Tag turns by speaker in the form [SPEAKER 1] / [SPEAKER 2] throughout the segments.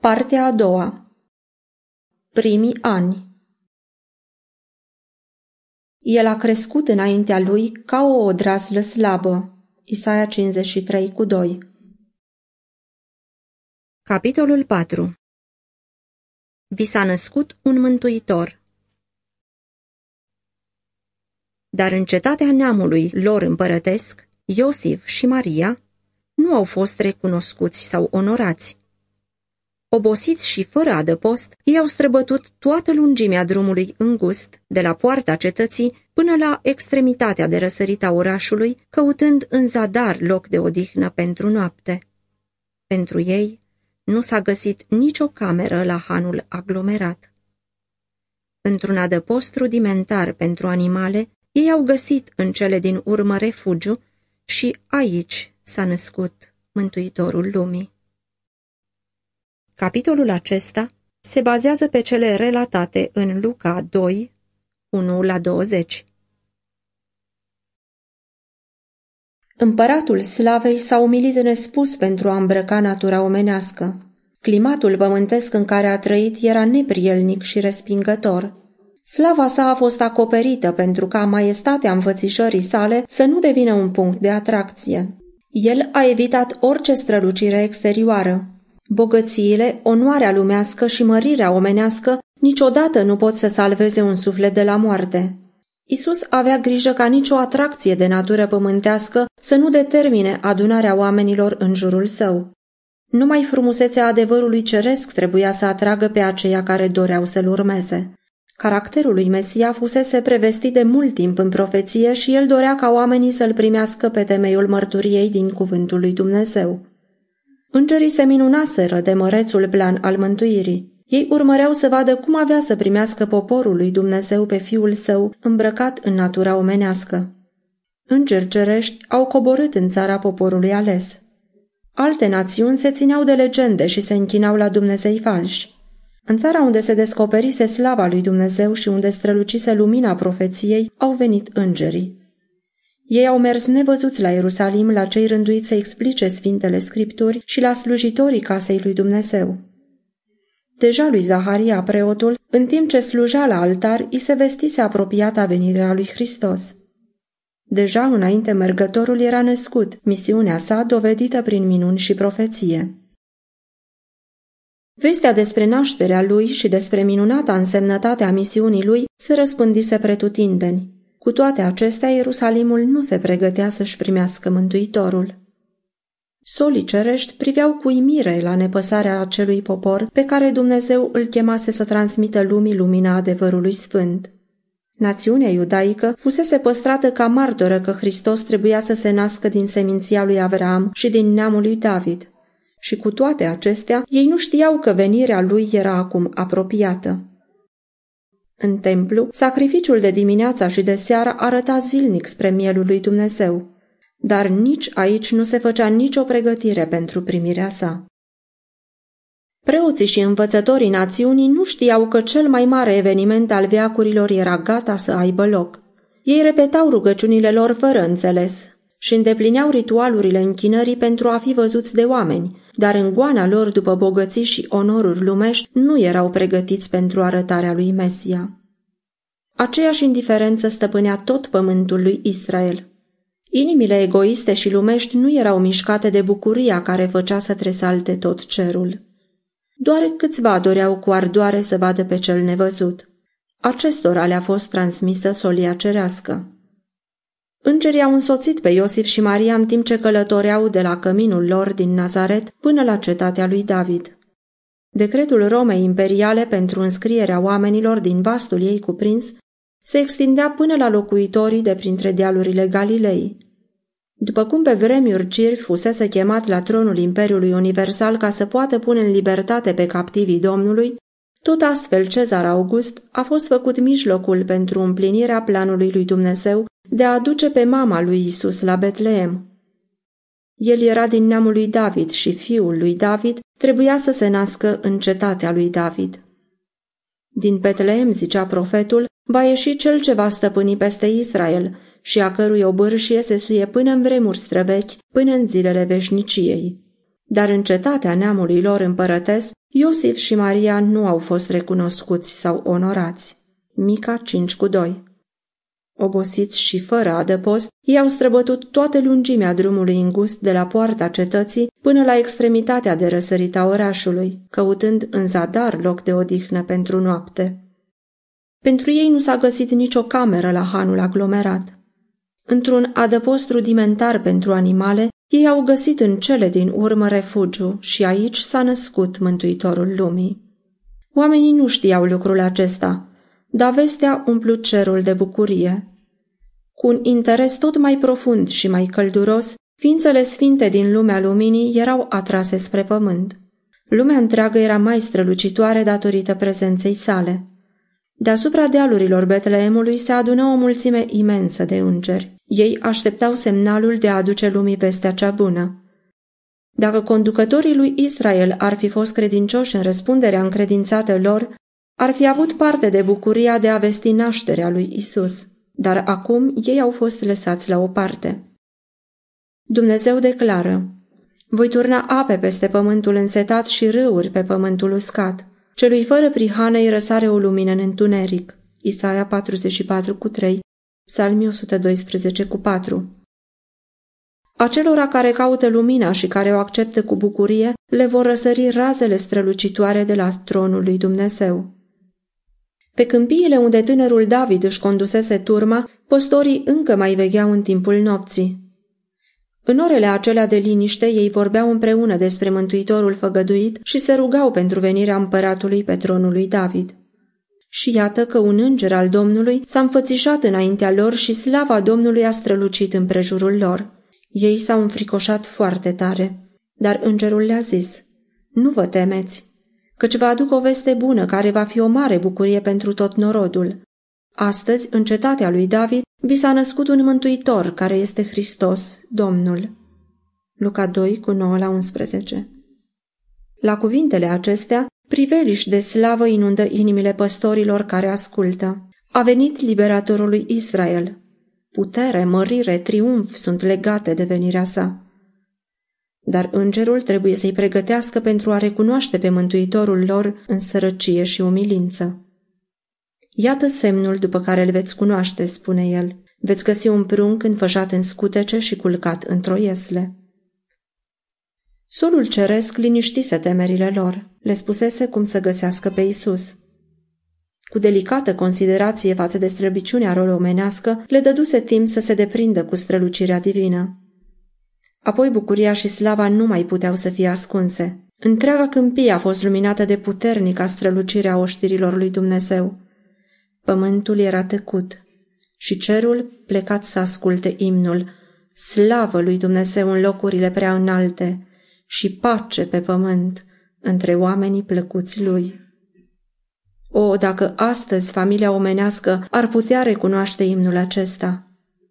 [SPEAKER 1] Partea a doua Primii ani El a crescut înaintea lui ca o odraslă slabă. Isaia 53 cu 2
[SPEAKER 2] Capitolul 4 Vi s-a născut un mântuitor. Dar în cetatea neamului lor împărătesc, Iosif și Maria nu au fost recunoscuți sau onorați. Obosiți și fără adăpost, ei au străbătut toată lungimea drumului îngust, de la poarta cetății până la extremitatea de răsărit a orașului, căutând în zadar loc de odihnă pentru noapte. Pentru ei nu s-a găsit nicio cameră la hanul aglomerat. Într-un adăpost rudimentar pentru animale, ei au găsit în cele din urmă refugiu și aici s-a născut Mântuitorul lumii. Capitolul acesta se bazează pe cele relatate în Luca 2, 1 la 20.
[SPEAKER 1] Împăratul slavei s-a umilit nespus pentru a îmbrăca natura omenească. Climatul pământesc în care a trăit era neprielnic și respingător. Slava sa a fost acoperită pentru ca maestatea înfățișării sale să nu devină un punct de atracție. El a evitat orice strălucire exterioară. Bogățiile, onoarea lumească și mărirea omenească niciodată nu pot să salveze un suflet de la moarte. Isus avea grijă ca nicio atracție de natură pământească să nu determine adunarea oamenilor în jurul său. Numai frumusețea adevărului ceresc trebuia să atragă pe aceia care doreau să-l urmeze. Caracterul lui Mesia fusese prevestit de mult timp în profeție și el dorea ca oamenii să-l primească pe temeiul mărturiei din cuvântul lui Dumnezeu. Îngerii se minunaseră de mărețul plan al mântuirii. Ei urmăreau să vadă cum avea să primească poporul lui Dumnezeu pe fiul său îmbrăcat în natura omenească. Îngeri cerești au coborât în țara poporului ales. Alte națiuni se țineau de legende și se închinau la Dumnezei falși. În țara unde se descoperise slava lui Dumnezeu și unde strălucise lumina profeției, au venit îngerii. Ei au mers nevăzuți la Ierusalim la cei rânduiți să explice Sfintele Scripturi și la slujitorii casei lui Dumnezeu. Deja lui Zaharia, preotul, în timp ce slujea la altar, îi se vestise apropiata venirea lui Hristos. Deja înainte mergătorul era născut, misiunea sa dovedită prin minuni și profeție. Vestea despre nașterea lui și despre minunata însemnătate a misiunii lui se răspândise pretutindeni. Cu toate acestea, Ierusalimul nu se pregătea să-și primească Mântuitorul. Solii cerești priveau cu imire la nepăsarea acelui popor pe care Dumnezeu îl chemase să transmită lumii lumina adevărului sfânt. Națiunea iudaică fusese păstrată ca martoră că Hristos trebuia să se nască din seminția lui Avram și din neamul lui David. Și cu toate acestea, ei nu știau că venirea lui era acum apropiată. În templu, sacrificiul de dimineața și de seară arăta zilnic spre mielul lui Dumnezeu, dar nici aici nu se făcea nicio pregătire pentru primirea sa. Preoții și învățătorii națiunii nu știau că cel mai mare eveniment al veacurilor era gata să aibă loc. Ei repetau rugăciunile lor fără înțeles și îndeplineau ritualurile închinării pentru a fi văzuți de oameni, dar în goana lor după bogății și onoruri lumești nu erau pregătiți pentru arătarea lui Mesia. Aceeași indiferență stăpânea tot pământul lui Israel. Inimile egoiste și lumești nu erau mișcate de bucuria care făcea să tresalte tot cerul. Doar câțiva doreau cu ardoare să vadă pe cel nevăzut. Acestora le-a fost transmisă solia cerească. Îngerii au însoțit pe Iosif și Maria în timp ce călătoreau de la căminul lor din Nazaret până la cetatea lui David. Decretul Romei imperiale pentru înscrierea oamenilor din vastul ei cuprins se extindea până la locuitorii de printre dealurile Galilei. După cum pe vremuri Cir fusese chemat la tronul Imperiului Universal ca să poată pune în libertate pe captivii Domnului, tot astfel Cezar August a fost făcut mijlocul pentru împlinirea planului lui Dumnezeu de a aduce pe mama lui Isus la Betleem. El era din neamul lui David și fiul lui David trebuia să se nască în cetatea lui David. Din Betleem, zicea profetul, va ieși cel ce va stăpâni peste Israel și a cărui obârșie se suie până în vremuri străvechi, până în zilele veșniciei. Dar în cetatea neamului lor împărătesc, Iosif și Maria nu au fost recunoscuți sau onorați. Mica 5 cu 2 Obosiți și fără adăpost, ei au străbătut toată lungimea drumului îngust de la poarta cetății până la extremitatea de răsărit a orașului, căutând în zadar loc de odihnă pentru noapte. Pentru ei nu s-a găsit nicio cameră la hanul aglomerat. Într-un adăpost rudimentar pentru animale, ei au găsit în cele din urmă refugiu și aici s-a născut Mântuitorul lumii. Oamenii nu știau lucrul acesta, dar vestea umplut cerul de bucurie. Cu un interes tot mai profund și mai călduros, ființele sfinte din lumea luminii erau atrase spre pământ. Lumea întreagă era mai strălucitoare datorită prezenței sale. Deasupra dealurilor Betleemului se adună o mulțime imensă de îngeri. Ei așteptau semnalul de a aduce lumii vestea cea bună. Dacă conducătorii lui Israel ar fi fost credincioși în răspunderea încredințată lor, ar fi avut parte de bucuria de a vesti nașterea lui Isus, dar acum ei au fost lăsați la o parte. Dumnezeu declară, voi turna ape peste pământul însetat și râuri pe pământul uscat. Celui fără prihană îi răsare o lumină în întuneric. Isaia 44 cu 3, Psalmi 112 cu 4. Acelora care caută lumina și care o acceptă cu bucurie, le vor răsări razele strălucitoare de la tronul lui Dumnezeu. Pe câmpiile unde tânărul David își condusese turma, păstorii încă mai vegheau în timpul nopții. În orele acelea de liniște, ei vorbeau împreună despre Mântuitorul făgăduit și se rugau pentru venirea împăratului pe tronul lui David. Și iată că un înger al Domnului s-a înfățișat înaintea lor și slava Domnului a strălucit în prejurul lor. Ei s-au înfricoșat foarte tare, dar îngerul le-a zis, Nu vă temeți, căci vă aduc o veste bună care va fi o mare bucurie pentru tot norodul. Astăzi, în cetatea lui David, vi s-a născut un mântuitor care este Hristos, Domnul. Luca 2 cu 9 la 11 La cuvintele acestea, priveliși de slavă inundă inimile păstorilor care ascultă. A venit liberatorul lui Israel. Putere, mărire, triumf sunt legate de venirea sa. Dar îngerul trebuie să-i pregătească pentru a recunoaște pe mântuitorul lor în sărăcie și umilință. Iată semnul după care îl veți cunoaște, spune el. Veți găsi un prunc înfășat în scutece și culcat într-o iesle. Solul ceresc liniștise temerile lor. Le spusese cum să găsească pe Isus. Cu delicată considerație față de străbiciunea rol omenească, le dăduse timp să se deprindă cu strălucirea divină. Apoi bucuria și slava nu mai puteau să fie ascunse. Întreaga câmpie a fost luminată de puternica strălucire a oștirilor lui Dumnezeu. Pământul era tăcut și cerul plecat să asculte imnul, slavă lui Dumnezeu în locurile prea înalte și pace pe pământ între oamenii plăcuți lui. O, dacă astăzi familia omenească ar putea recunoaște imnul acesta!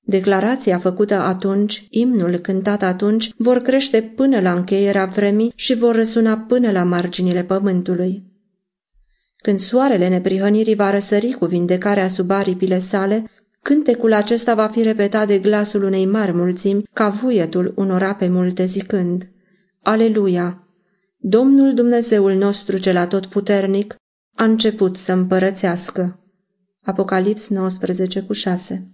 [SPEAKER 1] Declarația făcută atunci, imnul cântat atunci, vor crește până la încheierea vremii și vor răsuna până la marginile pământului. Când soarele neprihănirii va răsări cu vindecarea sub aripile sale, cântecul acesta va fi repetat de glasul unei mari mulțimi ca vuietul unor ape multe zicând Aleluia! Domnul Dumnezeul nostru cel atotputernic a început să împărățească. Apocalips 19 cu 6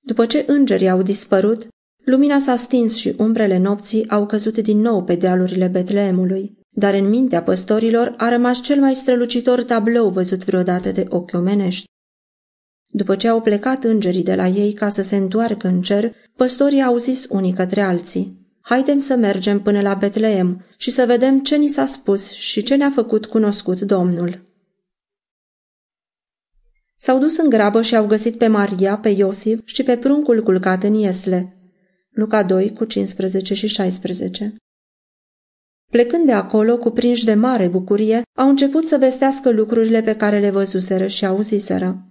[SPEAKER 1] După ce îngerii au dispărut, lumina s-a stins și umbrele nopții au căzut din nou pe dealurile Betleemului dar în mintea păstorilor a rămas cel mai strălucitor tablou văzut vreodată de ochi omenești. După ce au plecat îngerii de la ei ca să se întoarcă în cer, păstorii au zis unii către alții, Haidem să mergem până la Betleem și să vedem ce ni s-a spus și ce ne-a făcut cunoscut Domnul. S-au dus în grabă și au găsit pe Maria, pe Iosif și pe pruncul culcat în iesle. Luca 2 cu 15 și 16 Plecând de acolo, cuprinși de mare bucurie, au început să vestească lucrurile pe care le văzuseră și auziseră.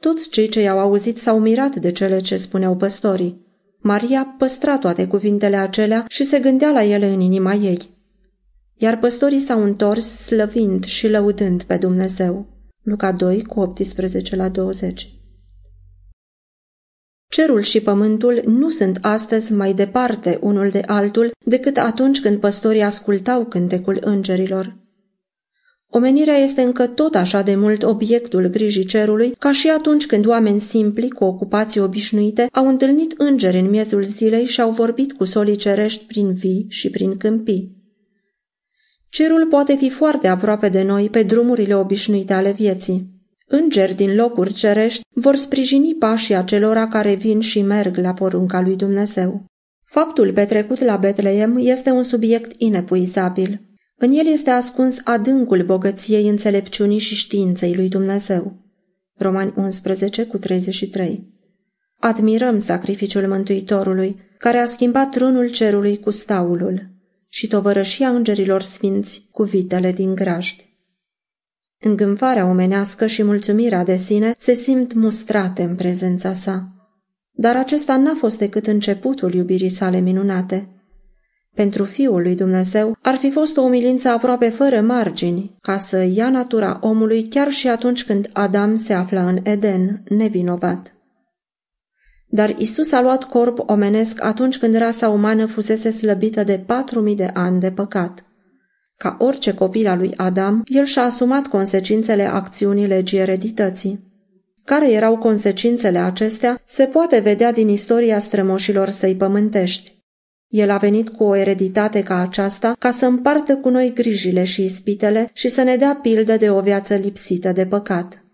[SPEAKER 1] Toți cei ce i-au auzit s-au mirat de cele ce spuneau păstorii. Maria păstra toate cuvintele acelea și se gândea la ele în inima ei. Iar păstorii s-au întors slăvind și lăudând pe Dumnezeu. Luca 2 cu 18 la 20 Cerul și pământul nu sunt astăzi mai departe unul de altul decât atunci când păstorii ascultau cântecul îngerilor. Omenirea este încă tot așa de mult obiectul grijii cerului ca și atunci când oameni simpli cu ocupații obișnuite au întâlnit îngeri în miezul zilei și au vorbit cu solii cerești prin vii și prin câmpii. Cerul poate fi foarte aproape de noi pe drumurile obișnuite ale vieții. Îngeri din locuri cerești vor sprijini pașii acelora care vin și merg la porunca lui Dumnezeu. Faptul petrecut la Betleem este un subiect inepuizabil. În el este ascuns adâncul bogăției înțelepciunii și științei lui Dumnezeu. Romani 11 cu 33 Admirăm sacrificiul Mântuitorului, care a schimbat trunul cerului cu staulul și tovărășia îngerilor sfinți cu vitele din grajd. Îngânfarea omenească și mulțumirea de sine se simt mustrate în prezența sa. Dar acesta n-a fost decât începutul iubirii sale minunate. Pentru Fiul lui Dumnezeu ar fi fost o umilință aproape fără margini, ca să ia natura omului chiar și atunci când Adam se afla în Eden, nevinovat. Dar Isus a luat corp omenesc atunci când rasa umană fusese slăbită de patru mii de ani de păcat. Ca orice copil al lui Adam, el și-a asumat consecințele acțiunii legii eredității. Care erau consecințele acestea, se poate vedea din istoria strămoșilor săi pământești. El a venit cu o ereditate ca aceasta ca să împartă cu noi grijile și ispitele și să ne dea pildă de o viață lipsită de păcat.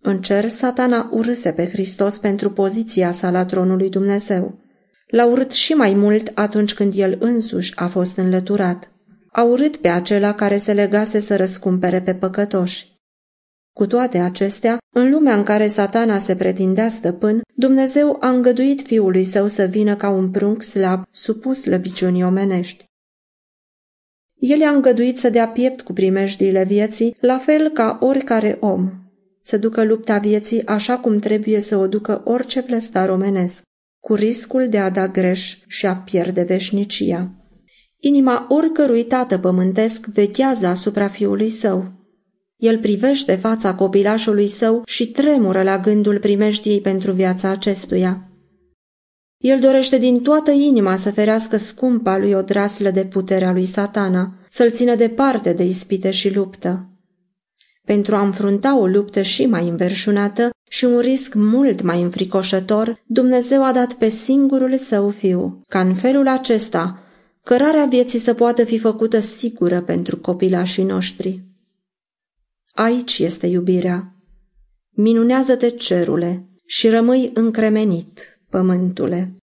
[SPEAKER 1] În cer, satana urâse pe Hristos pentru poziția sa la tronul lui Dumnezeu. L-a urât și mai mult atunci când el însuși a fost înlăturat a urât pe acela care se legase să răscumpere pe păcătoși. Cu toate acestea, în lumea în care satana se pretindea stăpân, Dumnezeu a îngăduit fiului său să vină ca un prunc slab, supus lăbiciunii omenești. El i-a îngăduit să dea piept cu primejdiile vieții, la fel ca oricare om, să ducă lupta vieții așa cum trebuie să o ducă orice vlăstar omenesc, cu riscul de a da greș și a pierde veșnicia. Inima oricărui tată pământesc vechează asupra fiului său. El privește fața copilașului său și tremură la gândul primejdiei pentru viața acestuia. El dorește din toată inima să ferească scumpa lui o draslă de puterea lui satana, să-l țină departe de ispite și luptă. Pentru a înfrunta o luptă și mai înverșunată și un risc mult mai înfricoșător, Dumnezeu a dat pe singurul său fiu, ca în felul acesta cărarea vieții să poată fi făcută sigură pentru copilașii noștri. Aici este iubirea. Minunează-te cerule și rămâi încremenit, pământule.